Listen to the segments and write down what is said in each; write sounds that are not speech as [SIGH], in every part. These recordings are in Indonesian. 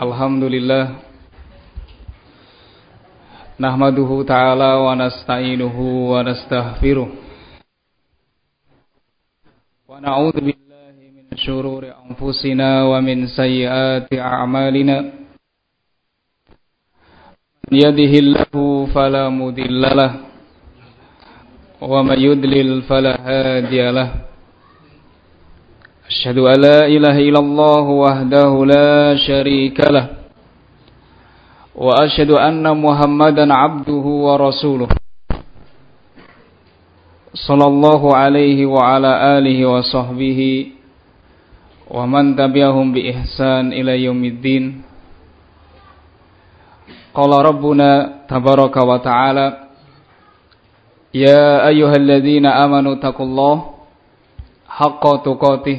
Alhamdulillah. Nahmaduhu ta'ala wa nasta'inuhu wa nasta'firuh. Wa na'udhu billahi min syururi anfusina wa min sayyati a'malina. Yadihillahu falamudillalah Wa man yudlil falahadiyalah أشهد أن لا إله إلا الله وحده لا شريك له وأشهد أن محمدا عبده ورسوله صلى الله عليه وعلى آله وصحبه ومن تبعهم بإحسان إلى يوم الدين قال ربنا تبارك وتعالى يا أيها الذين آمنوا اتقوا الله حق تقاته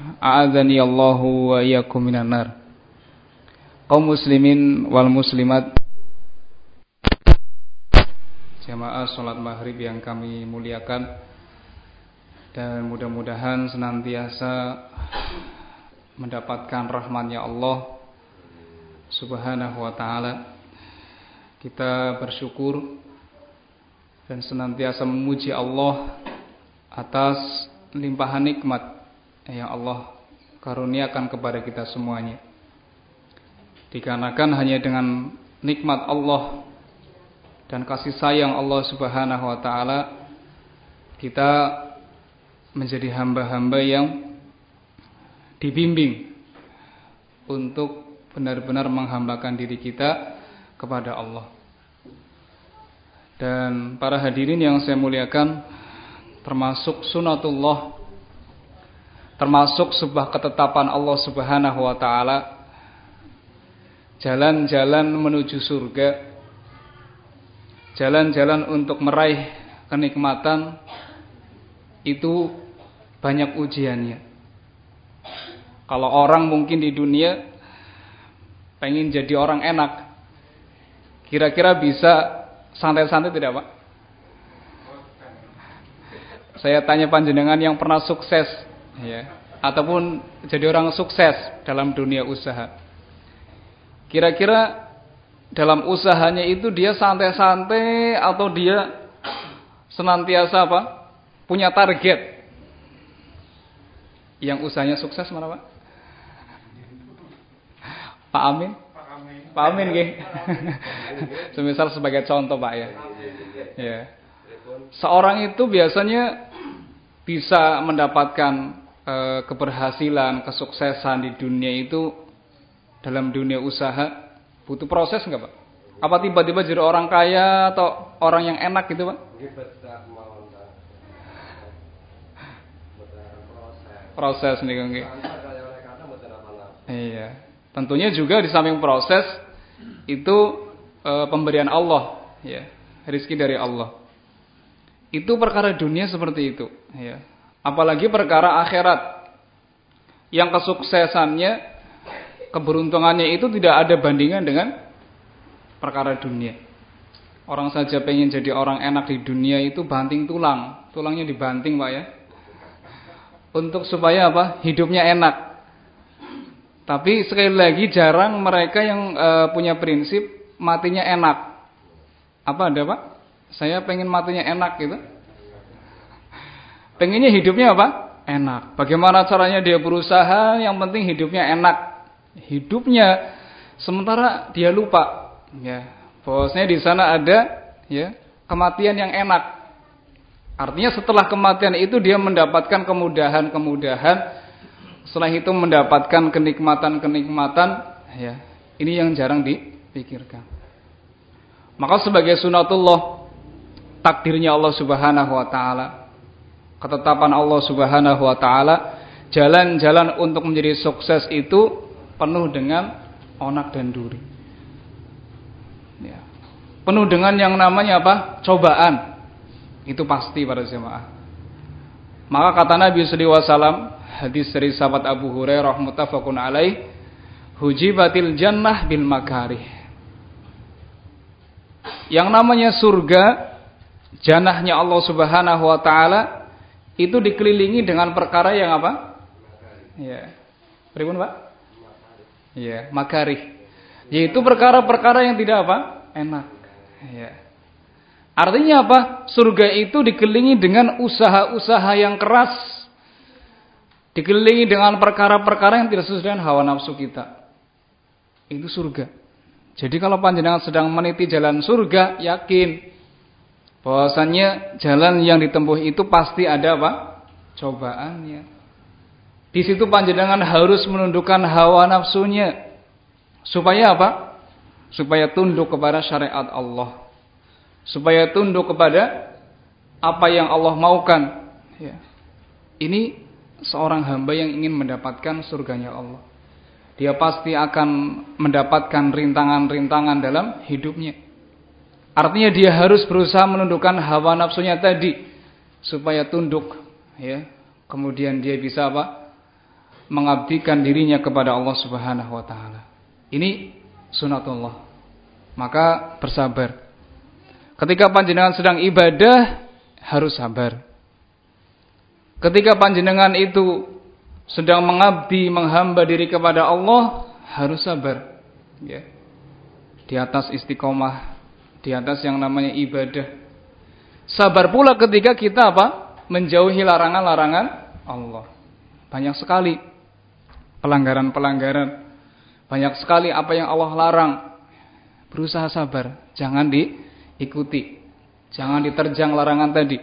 A'adzani Allahu wa iyyakum minan nar. Kaum muslimin wal muslimat Jamaah salat maghrib yang kami muliakan dan mudah-mudahan senantiasa mendapatkan rahmatnya Allah Subhanahu wa taala. Kita bersyukur dan senantiasa memuji Allah atas limpahan nikmat yang Allah karuniakan kepada kita semuanya. Dikarenakan hanya dengan nikmat Allah dan kasih sayang Allah Subhanahu wa taala kita menjadi hamba-hamba yang dibimbing untuk benar-benar menghambakan diri kita kepada Allah. Dan para hadirin yang saya muliakan termasuk sunatullah termasuk sebuah ketetapan Allah Subhanahu wa taala jalan-jalan menuju surga jalan-jalan untuk meraih kenikmatan itu banyak ujiannya. Kalau orang mungkin di dunia pengen jadi orang enak kira-kira bisa santai-santai tidak Pak? Saya tanya panjenengan yang pernah sukses ya ataupun jadi orang sukses dalam dunia usaha. Kira-kira dalam usahanya itu dia santai-santai atau dia senantiasa apa? Punya target. Yang usahanya sukses mana, Pak? Pak Amin? Pak Amin nggih. [LAUGHS] Semisal sebagai contoh, Pak ya. Ya. Seorang itu biasanya bisa mendapatkan e, keberhasilan, kesuksesan di dunia itu dalam dunia usaha butuh proses nggak pak? Apa tiba-tiba jadi orang kaya atau orang yang enak gitu pak? Proses nih kan? Iya. Tentunya juga di samping proses itu e, pemberian Allah, ya, rizki dari Allah. Itu perkara dunia seperti itu, ya. Apalagi perkara akhirat yang kesuksesannya, keberuntungannya itu tidak ada bandingan dengan perkara dunia. Orang saja pengen jadi orang enak di dunia itu banting tulang, tulangnya dibanting pak ya, untuk supaya apa? Hidupnya enak. Tapi sekali lagi jarang mereka yang e, punya prinsip matinya enak. Apa ada pak? Saya pengen matinya enak gitu. Pengennya hidupnya apa? Enak. Bagaimana caranya dia berusaha? Yang penting hidupnya enak. Hidupnya sementara dia lupa, ya. Bahwasanya di sana ada ya kematian yang enak. Artinya setelah kematian itu dia mendapatkan kemudahan-kemudahan. Setelah itu mendapatkan kenikmatan-kenikmatan, ya. Ini yang jarang dipikirkan. Maka sebagai sunatullah takdirnya Allah Subhanahu wa taala ketetapan Allah Subhanahu wa taala, jalan-jalan untuk menjadi sukses itu penuh dengan onak dan duri. Ya. Penuh dengan yang namanya apa? Cobaan. Itu pasti para jemaah. Maka kata Nabi sallallahu alaihi wasallam, hadis dari sahabat Abu Hurairah muttafaqun alaih, hujibatil jannah bil makarih. Yang namanya surga, janahnya Allah Subhanahu wa taala itu dikelilingi dengan perkara yang apa? Ya. Pripun, Pak? Ya, makarih. Yaitu perkara-perkara yang tidak apa? Enak. Ya. Artinya apa? Surga itu dikelilingi dengan usaha-usaha yang keras. Dikelilingi dengan perkara-perkara yang tidak sesuai dengan hawa nafsu kita. Itu surga. Jadi kalau panjenengan sedang meniti jalan surga, yakin bahwasannya jalan yang ditempuh itu pasti ada apa? Cobaannya. Di situ panjenengan harus menundukkan hawa nafsunya. Supaya apa? Supaya tunduk kepada syariat Allah. Supaya tunduk kepada apa yang Allah maukan. Ya. Ini seorang hamba yang ingin mendapatkan surganya Allah. Dia pasti akan mendapatkan rintangan-rintangan dalam hidupnya. Artinya dia harus berusaha menundukkan hawa nafsunya tadi supaya tunduk ya. Kemudian dia bisa apa? mengabdikan dirinya kepada Allah Subhanahu wa taala. Ini sunatullah. Maka bersabar. Ketika panjenengan sedang ibadah harus sabar. Ketika panjenengan itu sedang mengabdi, menghamba diri kepada Allah harus sabar. Ya. Di atas istiqomah, di atas yang namanya ibadah. Sabar pula ketika kita apa? Menjauhi larangan-larangan Allah. Banyak sekali pelanggaran-pelanggaran. Banyak sekali apa yang Allah larang. Berusaha sabar, jangan diikuti. Jangan diterjang larangan tadi.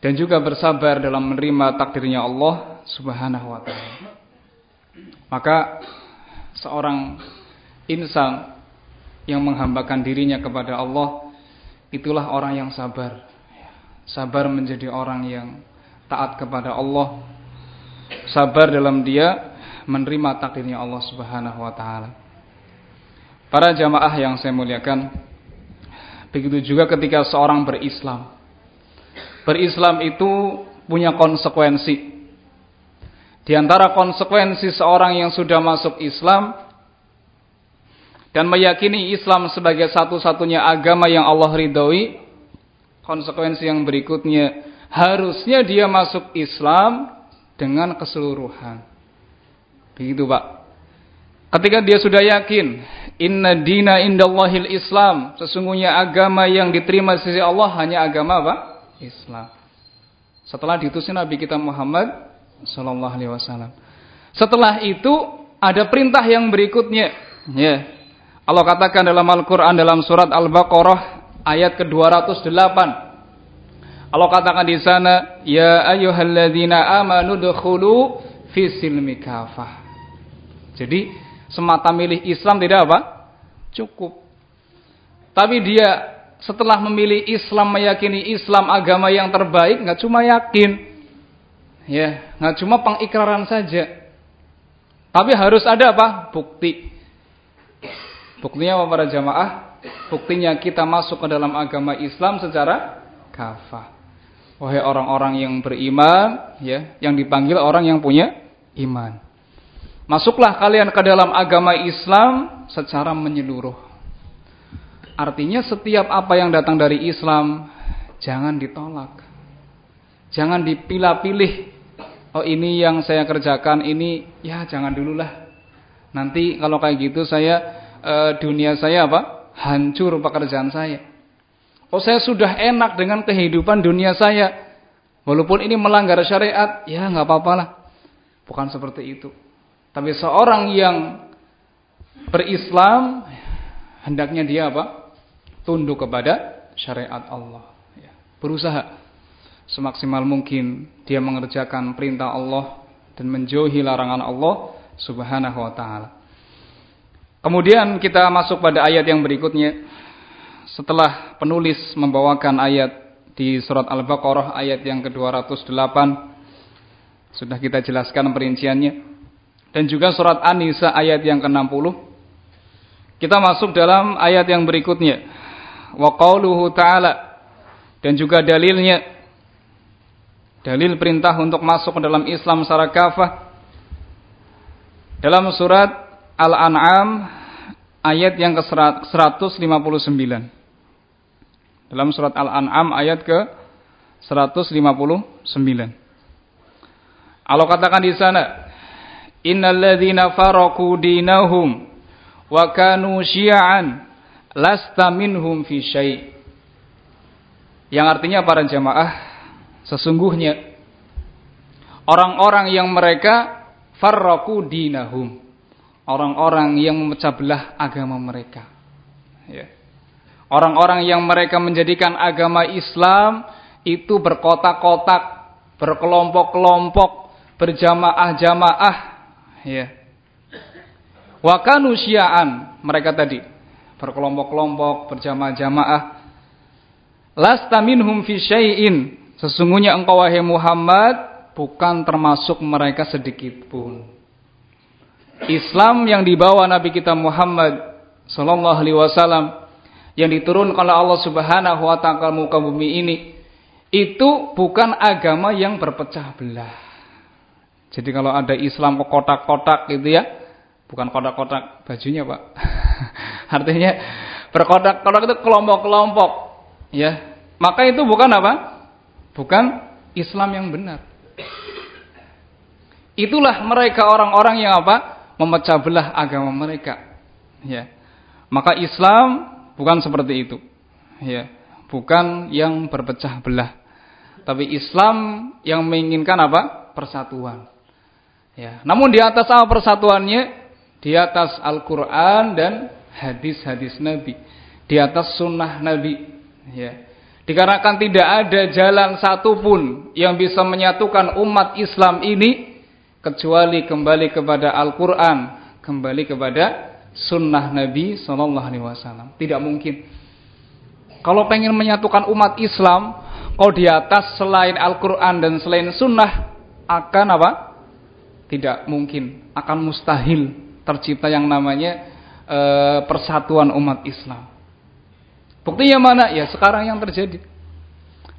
Dan juga bersabar dalam menerima takdirnya Allah Subhanahu wa taala. Maka seorang insan yang menghambakan dirinya kepada Allah itulah orang yang sabar. Sabar menjadi orang yang taat kepada Allah. Sabar dalam dia menerima takdirnya Allah Subhanahu wa taala. Para jamaah yang saya muliakan, begitu juga ketika seorang berislam. Berislam itu punya konsekuensi. Di antara konsekuensi seorang yang sudah masuk Islam dan meyakini Islam sebagai satu-satunya agama yang Allah ridhoi, konsekuensi yang berikutnya harusnya dia masuk Islam dengan keseluruhan. Begitu Pak. Ketika dia sudah yakin, inna dina indallahil Islam, sesungguhnya agama yang diterima sisi Allah hanya agama apa? Islam. Setelah diutusnya Nabi kita Muhammad sallallahu alaihi wasallam. Setelah itu ada perintah yang berikutnya, ya. Allah katakan dalam Al-Qur'an dalam surat Al-Baqarah ayat ke-208. Allah katakan di sana, "Ya ayyuhalladzina amanu dukhulu fi silmi kafah." Jadi semata milih Islam tidak apa? Cukup. Tapi dia setelah memilih Islam meyakini Islam agama yang terbaik nggak cuma yakin, ya nggak cuma pengikraran saja, tapi harus ada apa? Bukti. Buktinya apa para jamaah? Buktinya kita masuk ke dalam agama Islam secara kafah. Wahai orang-orang yang beriman, ya, yang dipanggil orang yang punya iman. Masuklah kalian ke dalam agama Islam secara menyeluruh. Artinya setiap apa yang datang dari Islam jangan ditolak. Jangan dipilah-pilih. Oh ini yang saya kerjakan ini ya jangan dululah. Nanti kalau kayak gitu saya e, dunia saya apa? Hancur pekerjaan saya. Oh saya sudah enak dengan kehidupan dunia saya. Walaupun ini melanggar syariat, ya nggak apa-apa lah. Bukan seperti itu. Tapi seorang yang berislam hendaknya dia apa? Tunduk kepada syariat Allah. Ya. Berusaha semaksimal mungkin dia mengerjakan perintah Allah dan menjauhi larangan Allah Subhanahu wa taala. Kemudian kita masuk pada ayat yang berikutnya. Setelah penulis membawakan ayat di surat Al-Baqarah ayat yang ke-208 sudah kita jelaskan perinciannya. Dan juga surat An-Nisa ayat yang ke-60 Kita masuk dalam ayat yang berikutnya. Wa qauluhu ta'ala dan juga dalilnya dalil perintah untuk masuk ke dalam Islam secara kafah dalam surat Al-An'am ayat yang ke-159. Dalam surat Al-An'am ayat ke 159. Allah katakan di sana, "Innal ladzina faraqu dinahum wa kanu syi'an lasta minhum fi syai' yang artinya para jamaah sesungguhnya orang-orang yang mereka farraqu dinahum orang-orang yang memecah belah agama mereka ya orang-orang yang mereka menjadikan agama Islam itu berkotak-kotak berkelompok-kelompok berjamaah-jamaah ya Wakanu syiaan mereka tadi berkelompok-kelompok, berjamaah-jamaah. Lasta minhum fi syai'in. Sesungguhnya engkau wahai Muhammad bukan termasuk mereka sedikit pun. Islam yang dibawa Nabi kita Muhammad sallallahu alaihi wasallam yang diturunkan oleh Allah Subhanahu wa taala muka bumi ini itu bukan agama yang berpecah belah. Jadi kalau ada Islam ke kotak-kotak gitu ya, bukan kotak-kotak bajunya pak. [LAUGHS] Artinya berkotak-kotak itu kelompok-kelompok ya. Maka itu bukan apa? Bukan Islam yang benar. Itulah mereka orang-orang yang apa memecah belah agama mereka. Ya. Maka Islam bukan seperti itu. Ya. Bukan yang berpecah belah. Tapi Islam yang menginginkan apa? Persatuan. Ya. Namun di atas apa persatuannya? Di atas Al-Quran dan hadis-hadis Nabi, di atas sunnah Nabi. Ya. Dikarenakan tidak ada jalan satupun yang bisa menyatukan umat Islam ini kecuali kembali kepada Al-Quran, kembali kepada sunnah Nabi Sallallahu Alaihi Wasallam. Tidak mungkin. Kalau pengen menyatukan umat Islam, kau di atas selain Al-Quran dan selain sunnah akan apa? Tidak mungkin, akan mustahil tercipta yang namanya e, persatuan umat Islam. Buktinya mana? Ya sekarang yang terjadi.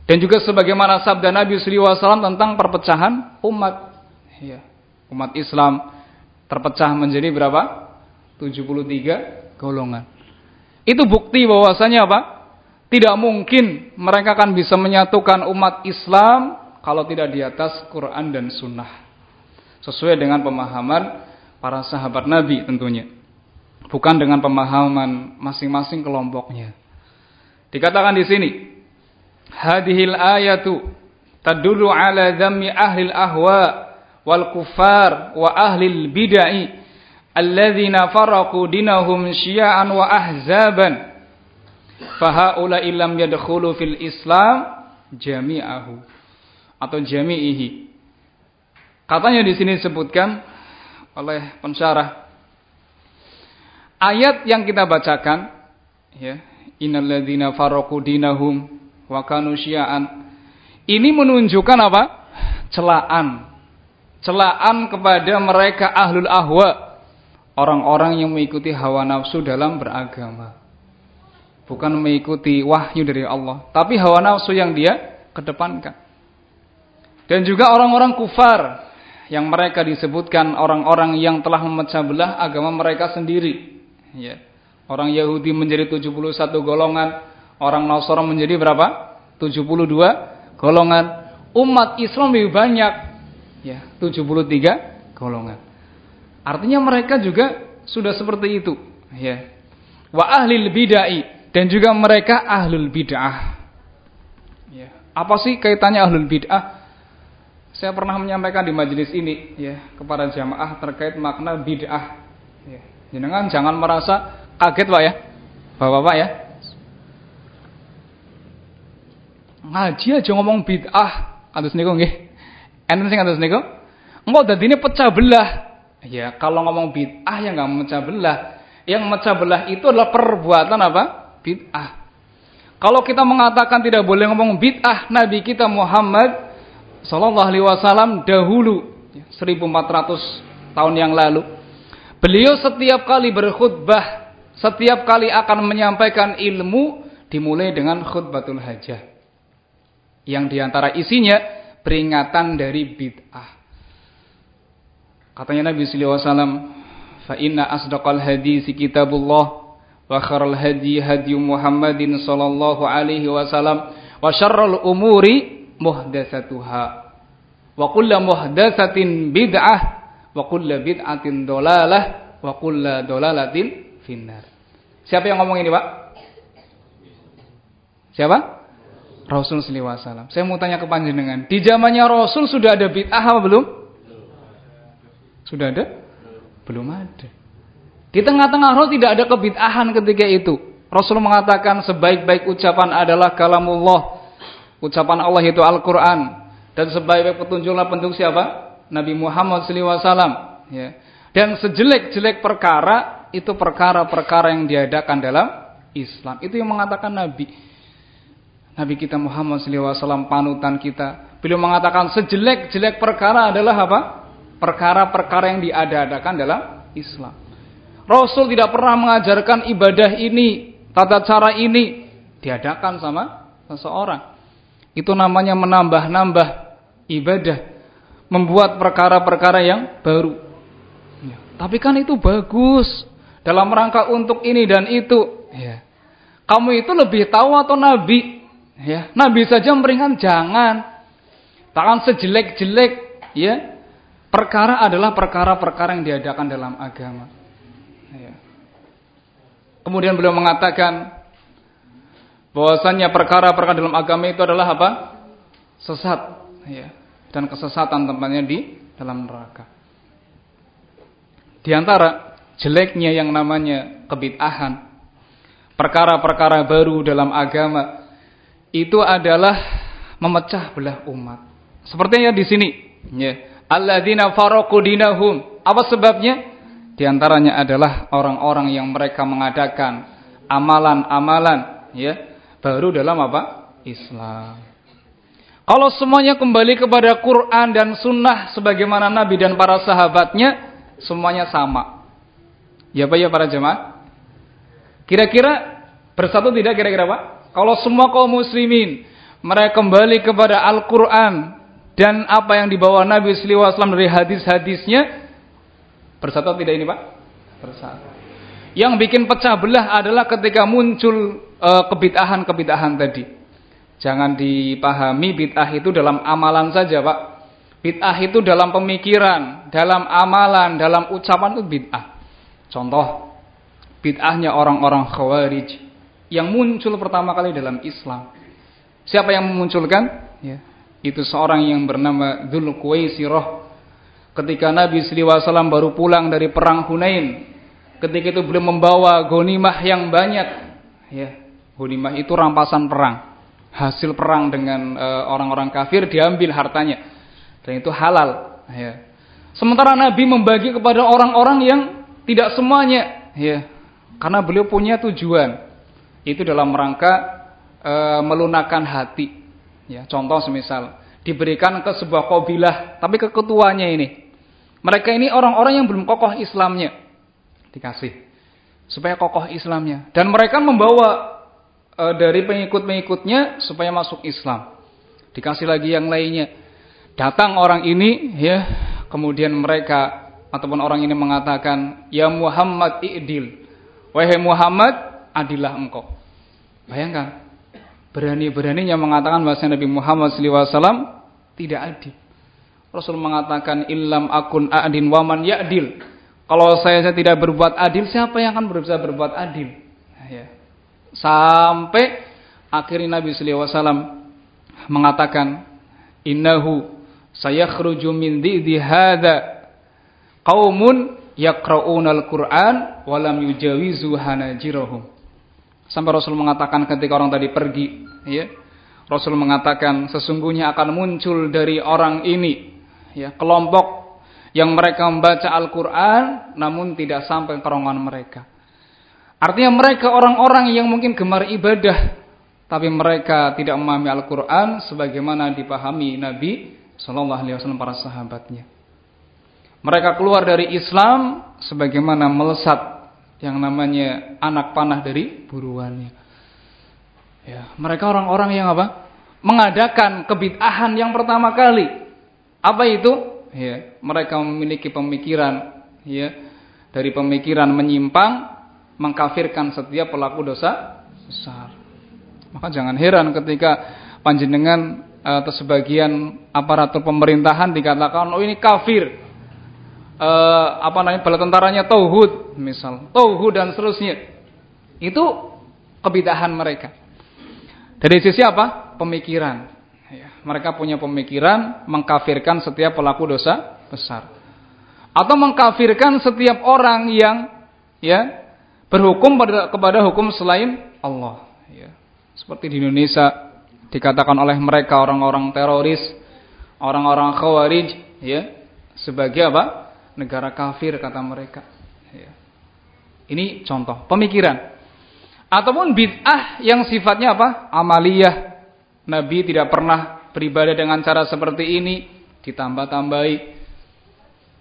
Dan juga sebagaimana sabda Nabi SAW tentang perpecahan umat. Ya, umat Islam terpecah menjadi berapa? 73 golongan. Itu bukti bahwasanya apa? Tidak mungkin mereka akan bisa menyatukan umat Islam kalau tidak di atas Quran dan Sunnah. Sesuai dengan pemahaman para sahabat Nabi tentunya. Bukan dengan pemahaman masing-masing kelompoknya. Dikatakan di sini, hadhil ayatu tadullu ala dhammi ahli ahwa wal kufar wa ahli bid'ah alladzina faraqu dinahum syi'an wa ahzaban fahaula illam yadkhulu fil islam jami'ahu atau jami'ihi katanya di sini disebutkan oleh pensyarah. Ayat yang kita bacakan ya, innalladzina farraqu dinahum wa kanu syi'an. Ini menunjukkan apa? Celaan. Celaan kepada mereka ahlul ahwa, orang-orang yang mengikuti hawa nafsu dalam beragama. Bukan mengikuti wahyu dari Allah, tapi hawa nafsu yang dia kedepankan. Dan juga orang-orang kufar yang mereka disebutkan orang-orang yang telah memecah belah agama mereka sendiri. Ya. Orang Yahudi menjadi 71 golongan, orang Nasara menjadi berapa? 72 golongan. Umat Islam lebih banyak, ya, 73 golongan. Artinya mereka juga sudah seperti itu, ya. Wa ahlil bid'ah dan juga mereka ahlul bid'ah. Ya. Apa sih kaitannya ahlul bid'ah? Saya pernah menyampaikan di majelis ini ya kepada jamaah terkait makna bid'ah. Ya. Jangan jangan merasa kaget Pak ya. Bapak-bapak ya. Ngaji aja ngomong bid'ah. Kados niku nggih. Enten sing kados niku. Engko dadine pecah belah. Ya, kalau ngomong bid'ah ya enggak memecah belah. Yang memecah belah itu adalah perbuatan apa? Bid'ah. Kalau kita mengatakan tidak boleh ngomong bid'ah Nabi kita Muhammad Sallallahu Alaihi Wasallam dahulu 1400 tahun yang lalu beliau setiap kali berkhutbah setiap kali akan menyampaikan ilmu dimulai dengan khutbatul hajah. Yang di antara isinya peringatan dari bid'ah. Katanya Nabi sallallahu alaihi wasallam, "Fa inna asdaqal hadisi kitabullah wa khairal hadi hadi Muhammadin sallallahu alaihi wasallam wa syarrul umuri muhdatsatuha wa kullu muhdatsatin bid'ah wa kullu bid'atin dolalah wa kullu dolalatin finnar." Siapa yang ngomong ini, Pak? Siapa? Rasul wasallam. Saya mau tanya ke panjenengan, di zamannya Rasul sudah ada bid'ah apa belum? Sudah ada? Belum ada. Di tengah-tengah Rasul tidak ada kebid'ahan ketika itu. Rasul mengatakan sebaik-baik ucapan adalah kalamullah. Ucapan Allah itu Al-Quran. Dan sebaik-baik petunjuklah petunjuk siapa? Nabi Muhammad SAW. Ya. Dan sejelek-jelek perkara itu perkara-perkara yang diadakan dalam Islam. Itu yang mengatakan Nabi. Nabi kita Muhammad SAW panutan kita. Beliau mengatakan sejelek-jelek perkara adalah apa? Perkara-perkara yang diadakan dalam Islam. Rasul tidak pernah mengajarkan ibadah ini, tata cara ini diadakan sama seseorang. Itu namanya menambah-nambah ibadah, membuat perkara-perkara yang baru. Ya. Tapi kan itu bagus dalam rangka untuk ini dan itu. Ya. Kamu itu lebih tahu atau Nabi? Ya, Nabi saja meringan jangan. Tangan sejelek-jelek, ya. Perkara adalah perkara-perkara yang diadakan dalam agama. Ya. Kemudian beliau mengatakan bahwasannya perkara-perkara dalam agama itu adalah apa? Sesat, ya. Dan kesesatan tempatnya di dalam neraka. Di antara jeleknya yang namanya kebid'ahan, perkara-perkara baru dalam agama itu adalah memecah belah umat. Sepertinya di sini, ya. Alladzina faraqu dinahum. Apa sebabnya? Di antaranya adalah orang-orang yang mereka mengadakan amalan-amalan ya, baru dalam apa? Islam. Kalau semuanya kembali kepada Quran dan sunnah sebagaimana Nabi dan para sahabatnya, semuanya sama. Ya Pak ya para jemaah? Kira-kira bersatu tidak kira-kira Pak? Kalau semua kaum muslimin mereka kembali kepada Al-Quran dan apa yang dibawa Nabi SAW dari hadis-hadisnya bersatu tidak ini Pak? Bersatu. Yang bikin pecah belah adalah ketika muncul uh, kebid'ahan-kebid'ahan tadi. Jangan dipahami bid'ah itu dalam amalan saja Pak. Bid'ah itu dalam pemikiran, dalam amalan, dalam ucapan itu bid'ah. Contoh, bid'ahnya orang-orang khawarij yang muncul pertama kali dalam Islam. Siapa yang memunculkan? Ya, itu seorang yang bernama Dzul Quwaisirah. Ketika Nabi SAW baru pulang dari perang Hunain, ketika itu belum membawa gonimah yang banyak, ya, gonimah itu rampasan perang, hasil perang dengan e, orang-orang uh, kafir diambil hartanya, dan itu halal. Ya. Sementara Nabi membagi kepada orang-orang yang tidak semuanya, ya, karena beliau punya tujuan itu dalam rangka e, melunakkan hati. Ya, contoh semisal diberikan ke sebuah kabilah, tapi ke ketuanya ini. Mereka ini orang-orang yang belum kokoh Islamnya. Dikasih supaya kokoh Islamnya dan mereka membawa e, dari pengikut-pengikutnya supaya masuk Islam. Dikasih lagi yang lainnya. Datang orang ini ya, kemudian mereka ataupun orang ini mengatakan, "Ya Muhammad i'dil." Wahai Muhammad, adilah engkau. Bayangkan, berani-beraninya mengatakan bahwa Nabi Muhammad SAW tidak adil. Rasul mengatakan illam akun adin waman ya'dil. Kalau saya, saya tidak berbuat adil, siapa yang akan berusaha berbuat adil? Ya. Sampai akhirnya Nabi SAW mengatakan innahu sayakhruju min dhidi hadha qaumun yaqra'unal Qur'an wa lam yujawizu hanajirahum. Sampai Rasul mengatakan ketika orang tadi pergi, ya. Rasul mengatakan sesungguhnya akan muncul dari orang ini ya, kelompok yang mereka membaca Al-Qur'an namun tidak sampai kerongkongan mereka. Artinya mereka orang-orang yang mungkin gemar ibadah tapi mereka tidak memahami Al-Qur'an sebagaimana dipahami Nabi sallallahu alaihi wasallam para sahabatnya. Mereka keluar dari Islam sebagaimana melesat yang namanya anak panah dari buruannya. Ya, mereka orang-orang yang apa? Mengadakan kebid'ahan yang pertama kali. Apa itu? Ya, mereka memiliki pemikiran ya dari pemikiran menyimpang mengkafirkan setiap pelaku dosa besar. Maka jangan heran ketika panjenengan atau sebagian aparatur pemerintahan dikatakan oh ini kafir. Eh, apa namanya bala tentaranya tauhid misal, tauhid dan seterusnya. Itu kebidahan mereka. Dari sisi apa? Pemikiran. Ya, mereka punya pemikiran mengkafirkan setiap pelaku dosa besar. Atau mengkafirkan setiap orang yang ya berhukum pada, kepada hukum selain Allah. Ya. Seperti di Indonesia dikatakan oleh mereka orang-orang teroris, orang-orang khawarij, ya sebagai apa? Negara kafir kata mereka. Ya. Ini contoh pemikiran ataupun bid'ah yang sifatnya apa? Amaliyah. Nabi tidak pernah beribadah dengan cara seperti ini, ditambah-tambahi.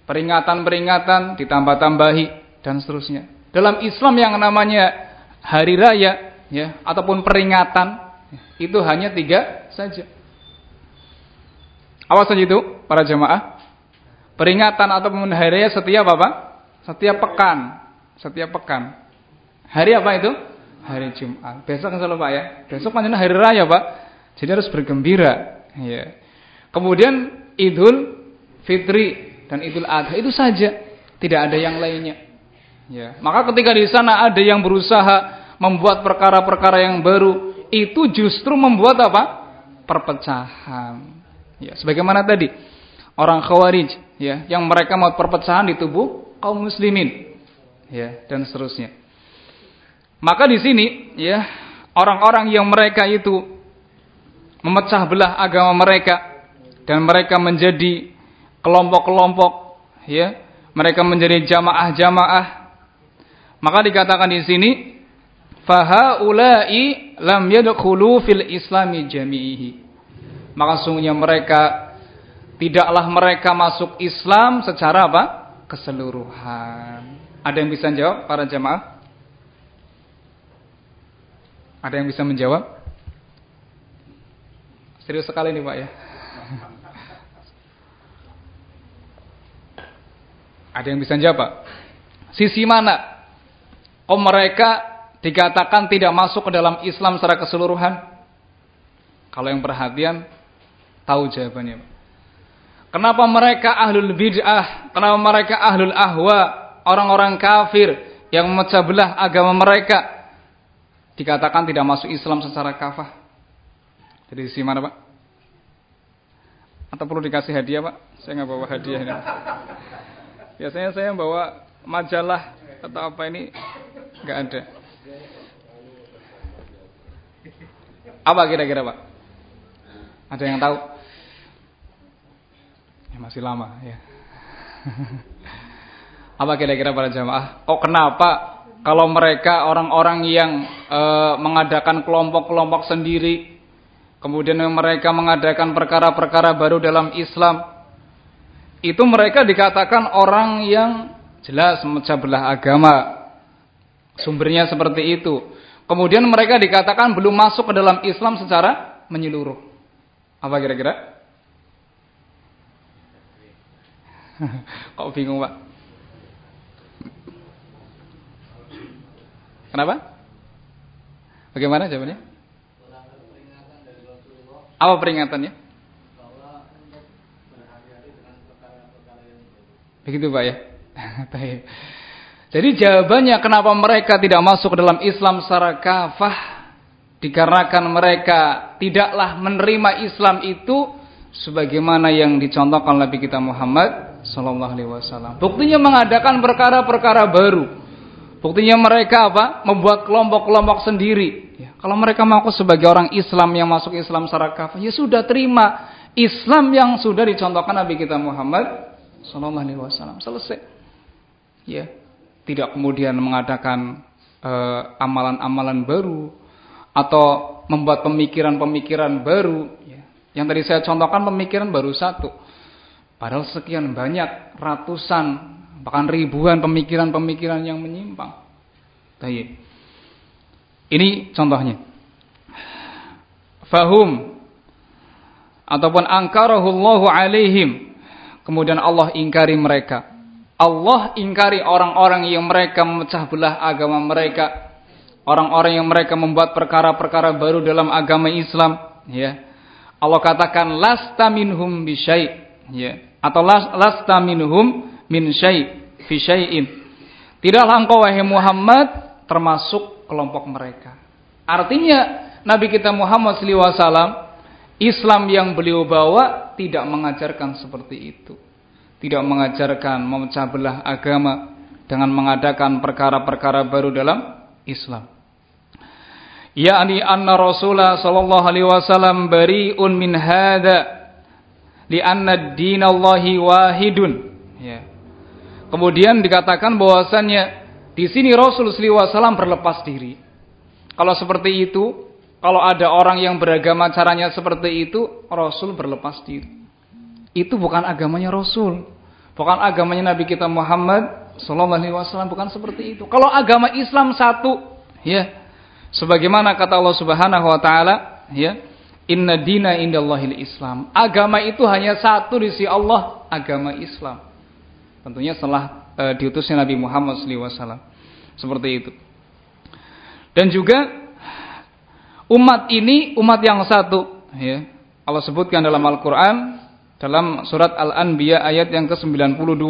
Peringatan-peringatan ditambah-tambahi dan seterusnya. Dalam Islam yang namanya hari raya ya ataupun peringatan itu hanya tiga saja. Apa saja itu para jemaah? Peringatan ataupun hari raya setiap apa? Setiap pekan. Setiap pekan. Hari apa itu? hari Jumat. Besok insya Allah Pak ya. Besok panjang hari raya Pak. Jadi harus bergembira. Ya. Kemudian Idul Fitri dan Idul Adha itu saja. Tidak ada yang lainnya. Ya. Maka ketika di sana ada yang berusaha membuat perkara-perkara yang baru, itu justru membuat apa? Perpecahan. Ya, sebagaimana tadi orang Khawarij, ya, yang mereka mau perpecahan di tubuh kaum muslimin, ya, dan seterusnya. Maka di sini ya orang-orang yang mereka itu memecah belah agama mereka dan mereka menjadi kelompok-kelompok ya, mereka menjadi jamaah-jamaah. Maka dikatakan di sini fahaulai lam yadkhulu fil islami jami'ihi. Maka sungguhnya mereka tidaklah mereka masuk Islam secara apa? keseluruhan. Ada yang bisa jawab para jamaah? Ada yang bisa menjawab? Serius sekali nih Pak ya. Ada yang bisa jawab Pak? Sisi mana? Oh mereka dikatakan tidak masuk ke dalam Islam secara keseluruhan? Kalau yang perhatian tahu jawabannya Pak. Kenapa mereka ahlul bid'ah? Kenapa mereka ahlul ahwa? Orang-orang kafir yang memecah belah agama mereka dikatakan tidak masuk Islam secara kafah. Jadi di mana Pak? Atau perlu dikasih hadiah Pak? Saya nggak bawa hadiah ini. Biasanya saya bawa majalah atau apa ini nggak ada. Apa kira-kira Pak? Ada yang tahu? Ya, masih lama ya. [LAUGHS] Apa kira-kira para jamaah? Oh kenapa kalau mereka orang-orang yang e, mengadakan kelompok-kelompok sendiri, kemudian mereka mengadakan perkara-perkara baru dalam Islam, itu mereka dikatakan orang yang jelas memecah belah agama. Sumbernya seperti itu. Kemudian mereka dikatakan belum masuk ke dalam Islam secara menyeluruh. Apa kira-kira? [LAUGHS] Kok bingung, Pak? Kenapa? Bagaimana jawabannya? Apa peringatannya? Begitu Pak ya. [LAUGHS] Jadi jawabannya kenapa mereka tidak masuk ke dalam Islam secara kafah dikarenakan mereka tidaklah menerima Islam itu sebagaimana yang dicontohkan oleh kita Muhammad sallallahu alaihi wasallam. Buktinya mengadakan perkara-perkara baru Buktinya mereka apa? Membuat kelompok-kelompok sendiri. Ya, kalau mereka mengaku sebagai orang Islam yang masuk Islam secara kafah, ya sudah terima Islam yang sudah dicontohkan Nabi kita Muhammad Sallallahu Alaihi Wasallam. Selesai. Ya, tidak kemudian mengadakan eh, amalan-amalan uh, baru atau membuat pemikiran-pemikiran baru. Ya. Yang tadi saya contohkan pemikiran baru satu. Padahal sekian banyak ratusan bahkan ribuan pemikiran-pemikiran yang menyimpang. Tayyib. Ini contohnya. Fahum ataupun angkarahullahu alaihim. Kemudian Allah ingkari mereka. Allah ingkari orang-orang yang mereka memecah belah agama mereka. Orang-orang yang mereka membuat perkara-perkara baru dalam agama Islam, ya. Allah katakan lasta minhum bisyai, ya. Atau lasta minhum min syai fi syai'in. Tidaklah engkau wahai Muhammad termasuk kelompok mereka. Artinya Nabi kita Muhammad SAW Islam yang beliau bawa tidak mengajarkan seperti itu. Tidak mengajarkan memecah belah agama dengan mengadakan perkara-perkara baru dalam Islam. Yani anna Rasulullah sallallahu alaihi wasallam bari'un min hadza li anna dinallahi wahidun. Ya. Kemudian dikatakan bahwasannya di sini Rasul sallallahu alaihi wasallam berlepas diri. Kalau seperti itu, kalau ada orang yang beragama caranya seperti itu, Rasul berlepas diri. Itu bukan agamanya Rasul. Bukan agamanya Nabi kita Muhammad wasallam bukan seperti itu. Kalau agama Islam satu, ya. Sebagaimana kata Allah Subhanahu wa taala, ya. Inna dina indallahil Islam. Agama itu hanya satu di sisi Allah, agama Islam. Tentunya setelah e, diutusnya Nabi Muhammad wasallam. Seperti itu. Dan juga Umat ini umat yang satu, ya. Allah sebutkan dalam Al-Qur'an dalam surat Al-Anbiya ayat yang ke-92.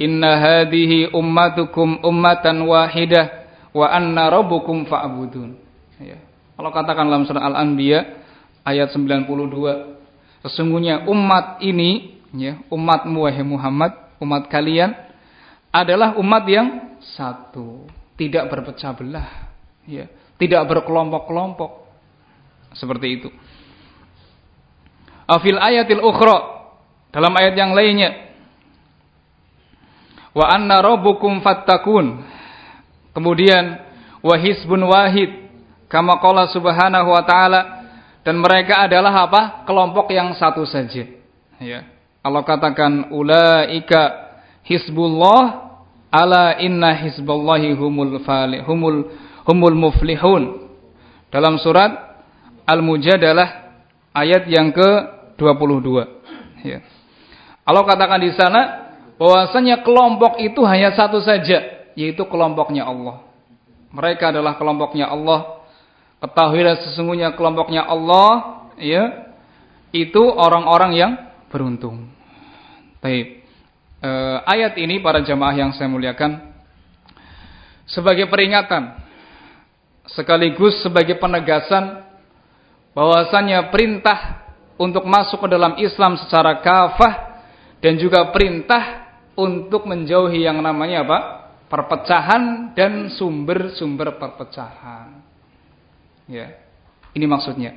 Inna hadhihi ummatukum ummatan wahidah wa anna rabbukum fa'budun. Ya. Allah katakan dalam surat Al-Anbiya ayat 92, sesungguhnya umat ini, ya, umatmu wahai Muhammad, umat kalian adalah umat yang satu, tidak berpecah belah, ya. Tidak berkelompok-kelompok. Seperti itu. Afil ayatil ukhra dalam ayat yang lainnya. Wa anna rabbukum fattakun. Kemudian wa hisbun wahid kama qala subhanahu wa taala dan mereka adalah apa kelompok yang satu saja ya Allah katakan ulaika hisbullah ala inna hisballahi humul fali humul humul muflihun. Dalam surat Al-Mujadalah ayat yang ke-22. Ya. Allah katakan di sana bahwasanya kelompok itu hanya satu saja, yaitu kelompoknya Allah. Mereka adalah kelompoknya Allah. Ketahuilah sesungguhnya kelompoknya Allah, ya, itu orang-orang yang beruntung. Baik. E, ayat ini para jamaah yang saya muliakan sebagai peringatan sekaligus sebagai penegasan bahwasannya perintah untuk masuk ke dalam Islam secara kafah dan juga perintah untuk menjauhi yang namanya apa? perpecahan dan sumber-sumber perpecahan. Ya. Ini maksudnya.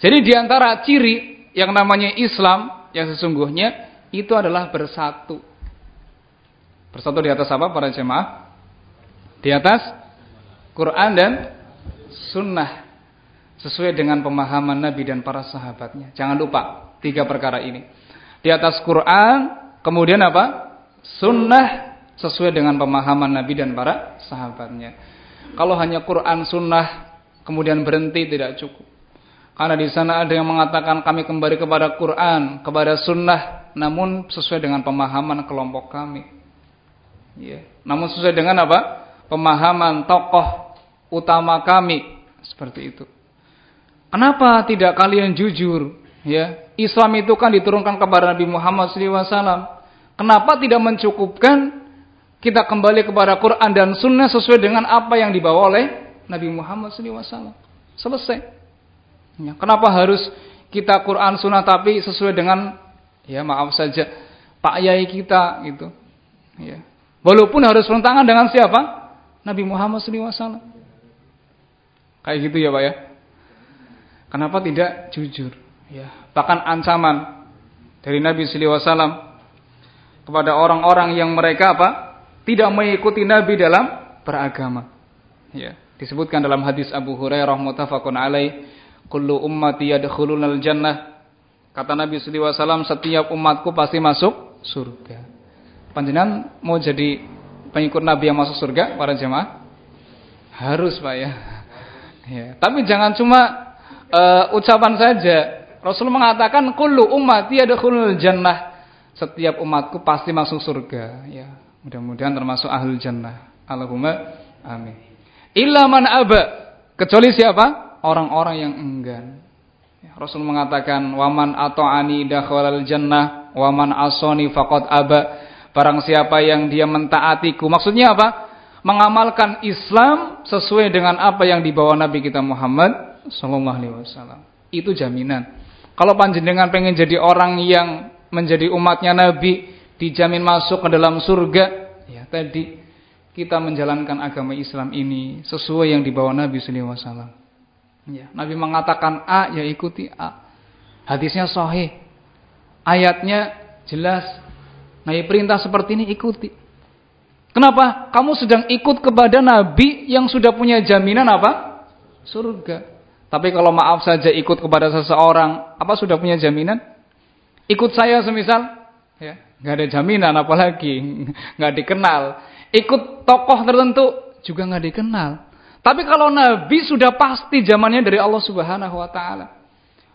Jadi di antara ciri yang namanya Islam yang sesungguhnya itu adalah bersatu. Bersatu di atas apa para jemaah? Di atas Quran dan sunnah sesuai dengan pemahaman Nabi dan para sahabatnya. Jangan lupa tiga perkara ini. Di atas Quran, kemudian apa? Sunnah sesuai dengan pemahaman Nabi dan para sahabatnya. Kalau hanya Quran sunnah kemudian berhenti tidak cukup. Karena di sana ada yang mengatakan kami kembali kepada Quran, kepada sunnah, namun sesuai dengan pemahaman kelompok kami. Ya. Namun sesuai dengan apa? Pemahaman tokoh utama kami seperti itu. Kenapa tidak kalian jujur? Ya, Islam itu kan diturunkan kepada Nabi Muhammad SAW. Kenapa tidak mencukupkan kita kembali kepada Quran dan Sunnah sesuai dengan apa yang dibawa oleh Nabi Muhammad SAW? Selesai. Ya, kenapa harus kita Quran Sunnah tapi sesuai dengan ya maaf saja Pak Yai kita gitu. Ya. Walaupun harus rentangan dengan siapa? Nabi Muhammad SAW. Kayak gitu ya Pak ya. Kenapa tidak jujur? Ya, bahkan ancaman dari Nabi wasallam kepada orang-orang yang mereka apa? Tidak mengikuti Nabi dalam beragama. Ya, disebutkan dalam hadis Abu Hurairah muttafaqun alaih, kullu ummati yadkhulunal jannah. Kata Nabi sallallahu alaihi wasallam, setiap umatku pasti masuk surga. Panjenengan mau jadi pengikut Nabi yang masuk surga para jemaah? Harus Pak ya. ya. Tapi jangan cuma uh, ucapan saja. Rasul mengatakan kullu ummati yadkhulul jannah. Setiap umatku pasti masuk surga ya. Mudah-mudahan termasuk ahlul jannah. Allahumma amin. Illa man aba. Kecuali siapa? Orang-orang yang enggan. Ya, Rasul mengatakan waman ata'ani dakhalal jannah waman asoni faqad aba. Barang siapa yang dia mentaatiku. Maksudnya apa? mengamalkan Islam sesuai dengan apa yang dibawa Nabi kita Muhammad sallallahu alaihi wasallam. Itu jaminan. Kalau panjenengan pengen jadi orang yang menjadi umatnya Nabi, dijamin masuk ke dalam surga, ya tadi kita menjalankan agama Islam ini sesuai yang dibawa Nabi sallallahu. Ya, Nabi mengatakan A, ya ikuti A. Hadisnya sahih. Ayatnya jelas. Nabi perintah seperti ini ikuti. Kenapa? Kamu sedang ikut kepada nabi yang sudah punya jaminan apa? Surga. Tapi kalau maaf saja ikut kepada seseorang, apa sudah punya jaminan? Ikut saya semisal, ya, nggak ada jaminan apalagi [LAUGHS] nggak dikenal. Ikut tokoh tertentu juga nggak dikenal. Tapi kalau nabi sudah pasti zamannya dari Allah Subhanahu wa taala.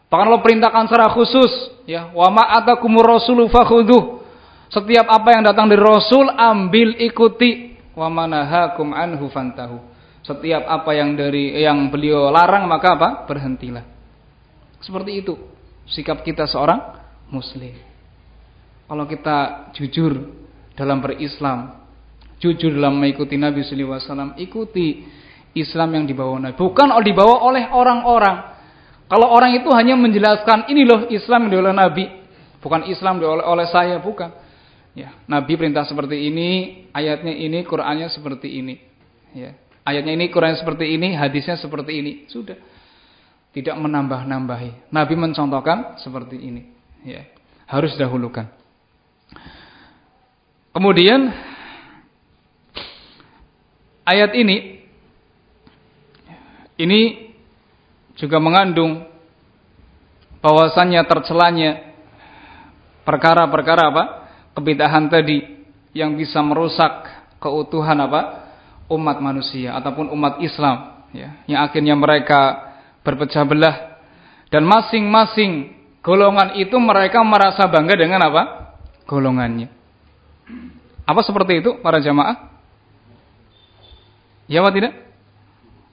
Bahkan Allah perintahkan secara khusus, ya, wa ma atakumur rasulu fakhudhuh. Setiap apa yang datang dari Rasul ambil ikuti wa manahakum anhu fantahu. Setiap apa yang dari yang beliau larang maka apa? Berhentilah. Seperti itu sikap kita seorang muslim. Kalau kita jujur dalam berislam, jujur dalam mengikuti Nabi wasallam, ikuti Islam yang dibawa Nabi, bukan dibawa oleh orang-orang. Kalau orang itu hanya menjelaskan ini loh Islam yang dibawa Nabi, bukan Islam oleh oleh saya, bukan. Ya, Nabi perintah seperti ini, ayatnya ini, Qur'annya seperti ini. Ya. Ayatnya ini, Qur'an seperti ini, hadisnya seperti ini. Sudah. Tidak menambah-nambahi. Nabi mencontohkan seperti ini. Ya. Harus dahulukan. Kemudian ayat ini ini juga mengandung bahwasannya tercelanya perkara-perkara apa? kebidahan tadi yang bisa merusak keutuhan apa? Umat manusia ataupun umat Islam ya yang akhirnya mereka berpecah belah. Dan masing-masing golongan itu mereka merasa bangga dengan apa? Golongannya. Apa seperti itu para jamaah ya apa tidak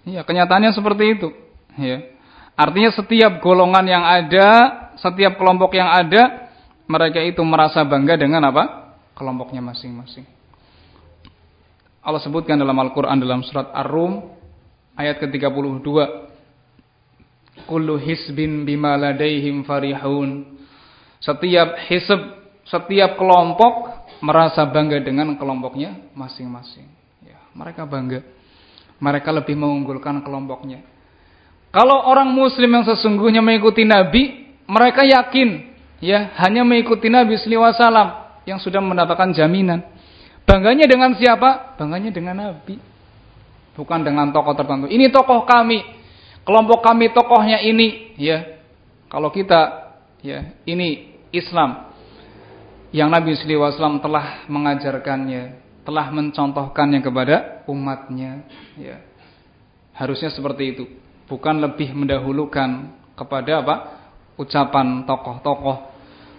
ya kenyataannya seperti itu ya artinya setiap golongan yang ada setiap kelompok yang ada mereka itu merasa bangga dengan apa? Kelompoknya masing-masing. Allah sebutkan dalam Al-Quran dalam surat Ar-Rum ayat ke-32 Kullu hisbin bima ladaihim farihun Setiap hisb, setiap kelompok merasa bangga dengan kelompoknya masing-masing. Ya, mereka bangga. Mereka lebih mengunggulkan kelompoknya. Kalau orang muslim yang sesungguhnya mengikuti Nabi, mereka yakin ya hanya mengikuti Nabi sallallahu yang sudah mendapatkan jaminan. Bangganya dengan siapa? Bangganya dengan Nabi. Bukan dengan tokoh tertentu. Ini tokoh kami. Kelompok kami tokohnya ini, ya. Kalau kita ya, ini Islam yang Nabi sallallahu telah mengajarkannya, telah mencontohkannya kepada umatnya, ya. Harusnya seperti itu. Bukan lebih mendahulukan kepada apa? ucapan tokoh-tokoh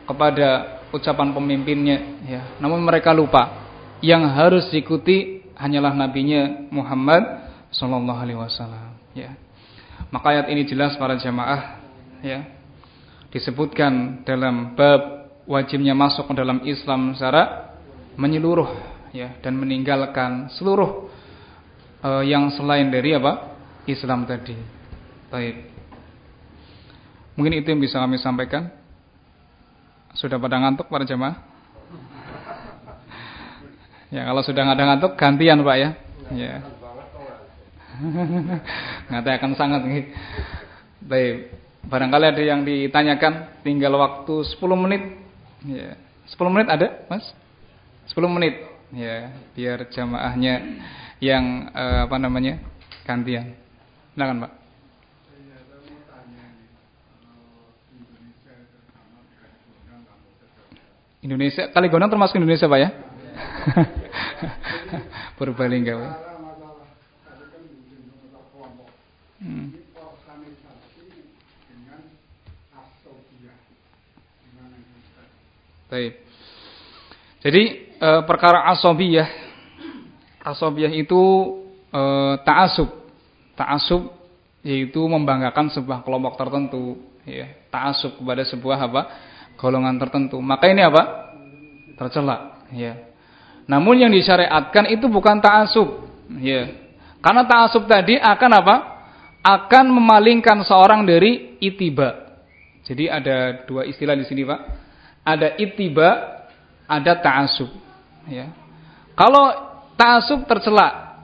kepada ucapan pemimpinnya ya namun mereka lupa yang harus diikuti hanyalah nabinya Muhammad sallallahu alaihi wasallam ya maka ayat ini jelas para jamaah ya disebutkan dalam bab wajibnya masuk ke dalam Islam secara menyeluruh ya dan meninggalkan seluruh uh, yang selain dari apa Islam tadi. Baik. Mungkin itu yang bisa kami sampaikan. Sudah pada ngantuk para jemaah? [LAUGHS] Ya kalau sudah nggak ada ngantuk gantian Pak ya. Ya. [LAUGHS] Nggak akan sangat nih. Baik. Barangkali ada yang ditanyakan, tinggal waktu 10 menit. Ya. 10 menit ada, Mas? 10 menit. Ya, biar jamaahnya yang eh, apa namanya? gantian. Silakan, Pak. Indonesia, Kaligonang termasuk Indonesia Pak ya? [LAUGHS] Purbalingga Pak. Hmm. Baik. Jadi e, perkara asobiyah, asobiyah itu e, ta'asub, ta'asub yaitu membanggakan sebuah kelompok tertentu, ya, ta'asub kepada sebuah apa? golongan tertentu. Maka ini apa? tercela, ya. Namun yang disyariatkan itu bukan ta'asub, ya. Karena ta'asub tadi akan apa? Akan memalingkan seorang dari itiba. Jadi ada dua istilah di sini, Pak. Ada itiba, ada ta'asub, ya. Kalau ta'asub tercela,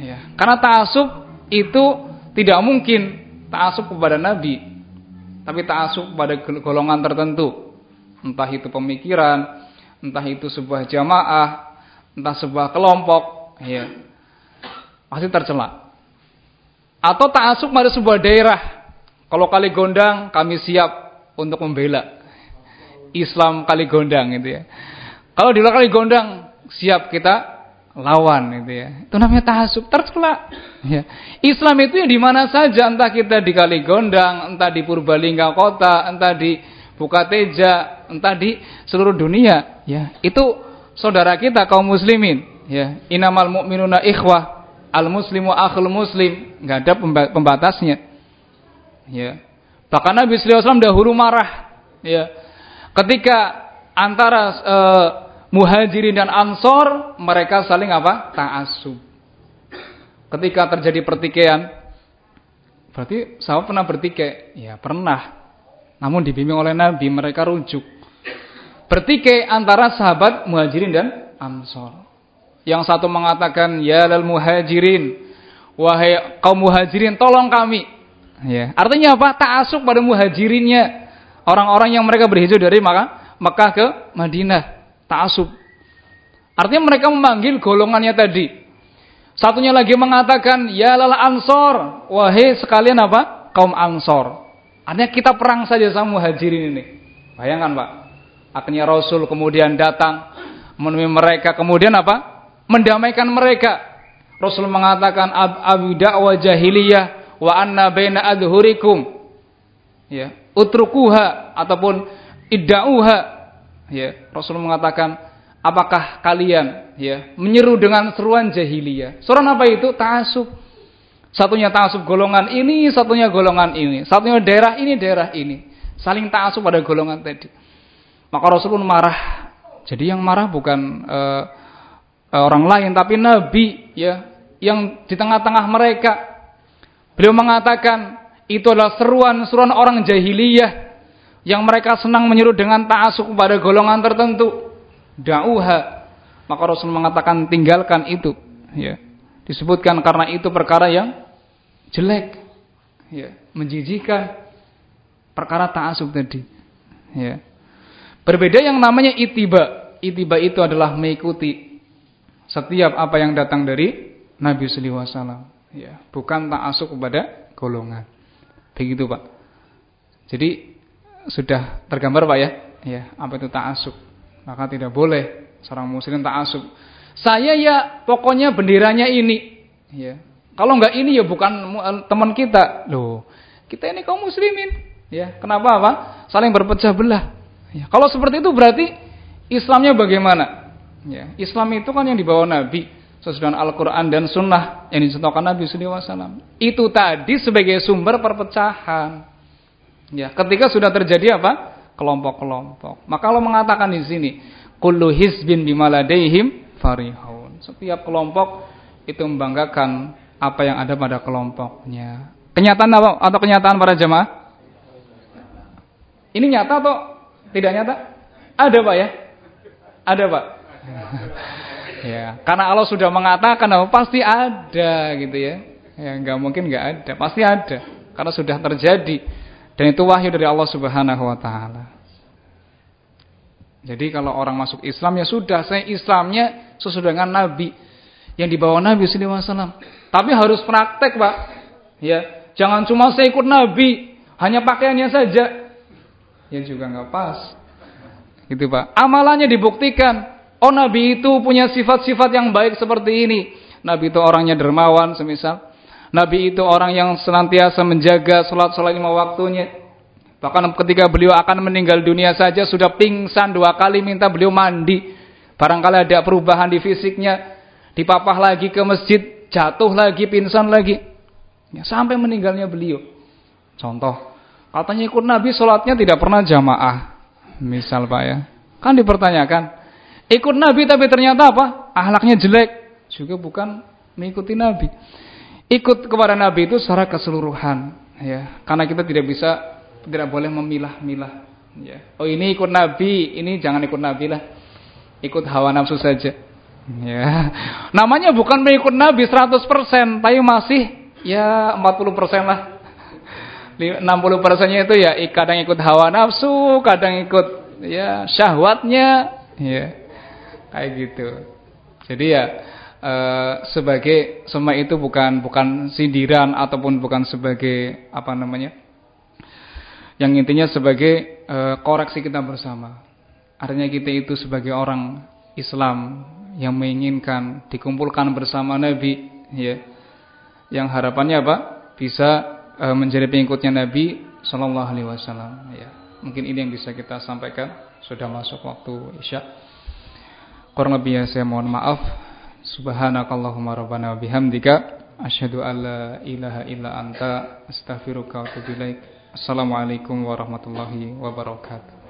ya. Karena ta'asub itu tidak mungkin ta'asub kepada nabi, tapi ta'asub kepada golongan tertentu. Entah itu pemikiran, entah itu sebuah jamaah, entah sebuah kelompok, ya. Pasti tercela. Atau ta'asub pada sebuah daerah. Kalau kali gondang, kami siap untuk membela. Islam kali gondang gitu ya. Kalau di kali gondang, siap kita lawan itu ya. Itu namanya tahasub tercela. Ya. Islam itu ya di mana saja, entah kita di Kaligondang, entah di Purbalingga kota, entah di Bukateja, entah di seluruh dunia, ya. Itu saudara kita kaum muslimin, ya. Inamal mu'minuna ikhwah, al muslimu akhul muslim, enggak ada pembatasnya. Ya. Bahkan Nabi sallallahu alaihi wasallam dahulu marah, ya. Ketika antara uh, Muhajirin dan Ansor mereka saling apa? Ta'assub. Ketika terjadi pertikaian, berarti sahabat pernah bertikai? Ya, pernah. Namun dibimbing oleh Nabi mereka rujuk. Bertikai antara sahabat Muhajirin dan Ansor. Yang satu mengatakan, "Ya lal Muhajirin, wahai kaum Muhajirin, tolong kami." Ya, artinya apa? Ta'assub pada Muhajirinnya. Orang-orang yang mereka berhijrah dari Mekah ke Madinah ta'asub. Artinya mereka memanggil golongannya tadi. Satunya lagi mengatakan, ya lala ansor, wahai sekalian apa? Kaum ansor. Artinya kita perang saja sama muhajirin ini. Bayangkan Pak. Akhirnya Rasul kemudian datang menemui mereka. Kemudian apa? Mendamaikan mereka. Rasul mengatakan, Abi da'wa jahiliyah wa anna baina adhurikum. Ya, utrukuha ataupun idda'uha ya Rasul mengatakan apakah kalian ya menyeru dengan seruan jahiliyah? Seruan apa itu? Ta'asub. Satunya ta'asub golongan ini satunya golongan ini. Satunya daerah ini daerah ini. Saling ta'asub pada golongan tadi. Maka Rasul pun marah. Jadi yang marah bukan uh, orang lain tapi nabi ya yang di tengah-tengah mereka. Beliau mengatakan itu adalah seruan-seruan orang jahiliyah yang mereka senang menyeru dengan ta'asuk pada golongan tertentu. Da'uha. Maka Rasul mengatakan tinggalkan itu. Ya. Disebutkan karena itu perkara yang jelek. Ya. Menjijikan perkara ta'asuk tadi. Ya. Berbeda yang namanya itiba. Itiba itu adalah mengikuti setiap apa yang datang dari Nabi sallallahu alaihi wasallam. Ya. Bukan ta'asuk kepada golongan. Begitu Pak. Jadi sudah tergambar Pak ya? Ya, apa itu ta'asub? Maka tidak boleh seorang muslim ta'asub. Saya ya pokoknya benderanya ini. Ya. Kalau enggak ini ya bukan teman kita. Loh, kita ini kaum muslimin. Ya, kenapa apa? Saling berpecah belah. Ya. Kalau seperti itu berarti Islamnya bagaimana? Ya, Islam itu kan yang dibawa Nabi sesuai Al-Quran dan Sunnah yang dicontohkan Nabi SAW. Itu tadi sebagai sumber perpecahan. Ya, ketika sudah terjadi apa? kelompok-kelompok. Maka Allah mengatakan di sini, kullu hizbin bimaladaihim farihun. Setiap kelompok itu membanggakan apa yang ada pada kelompoknya. Kenyataan apa atau kenyataan para jemaah? Ini nyata atau tidak nyata? Ada Pak ya? Ada Pak. [LAUGHS] ya, karena Allah sudah mengatakan apa pasti ada gitu ya. Ya nggak mungkin nggak ada, pasti ada. Karena sudah terjadi. Dan itu wahyu dari Allah Subhanahu wa taala. Jadi kalau orang masuk Islam ya sudah, saya Islamnya sesuai dengan Nabi yang dibawa Nabi sallallahu alaihi wasallam. Tapi harus praktek, Pak. Ya, jangan cuma saya ikut Nabi, hanya pakaiannya saja. Ya juga nggak pas. Gitu, Pak. Amalannya dibuktikan. Oh, Nabi itu punya sifat-sifat yang baik seperti ini. Nabi itu orangnya dermawan semisal. Nabi itu orang yang senantiasa menjaga sholat-sholat lima waktunya. Bahkan ketika beliau akan meninggal dunia saja sudah pingsan dua kali minta beliau mandi. Barangkali ada perubahan di fisiknya. Dipapah lagi ke masjid, jatuh lagi, pingsan lagi. Ya, sampai meninggalnya beliau. Contoh, katanya ikut Nabi sholatnya tidak pernah jamaah. Misal Pak ya. Kan dipertanyakan. Ikut Nabi tapi ternyata apa? Ahlaknya jelek. Juga bukan mengikuti Nabi. Ikut kepada Nabi itu secara keseluruhan. ya Karena kita tidak bisa tidak boleh memilah-milah. Ya. Oh ini ikut Nabi, ini jangan ikut Nabi lah. Ikut hawa nafsu saja. Ya. Namanya bukan mengikut Nabi 100%, tapi masih ya 40% lah. 60 persennya itu ya kadang ikut hawa nafsu, kadang ikut ya syahwatnya, ya kayak gitu. Jadi ya e, sebagai semua itu bukan bukan sindiran ataupun bukan sebagai apa namanya yang intinya sebagai e, koreksi kita bersama. Artinya kita itu sebagai orang Islam yang menginginkan dikumpulkan bersama Nabi, ya. Yang harapannya apa? Bisa e, menjadi pengikutnya Nabi Shallallahu Alaihi Wasallam. Ya. Mungkin ini yang bisa kita sampaikan. Sudah masuk waktu isya. Kurang lebih ya saya mohon maaf. Subhanakallahumma rabbana bihamdika asyhadu an la ilaha illa anta astaghfiruka wa atubu ilaik. Assalamualaikum warahmatullahi wabarakatuh.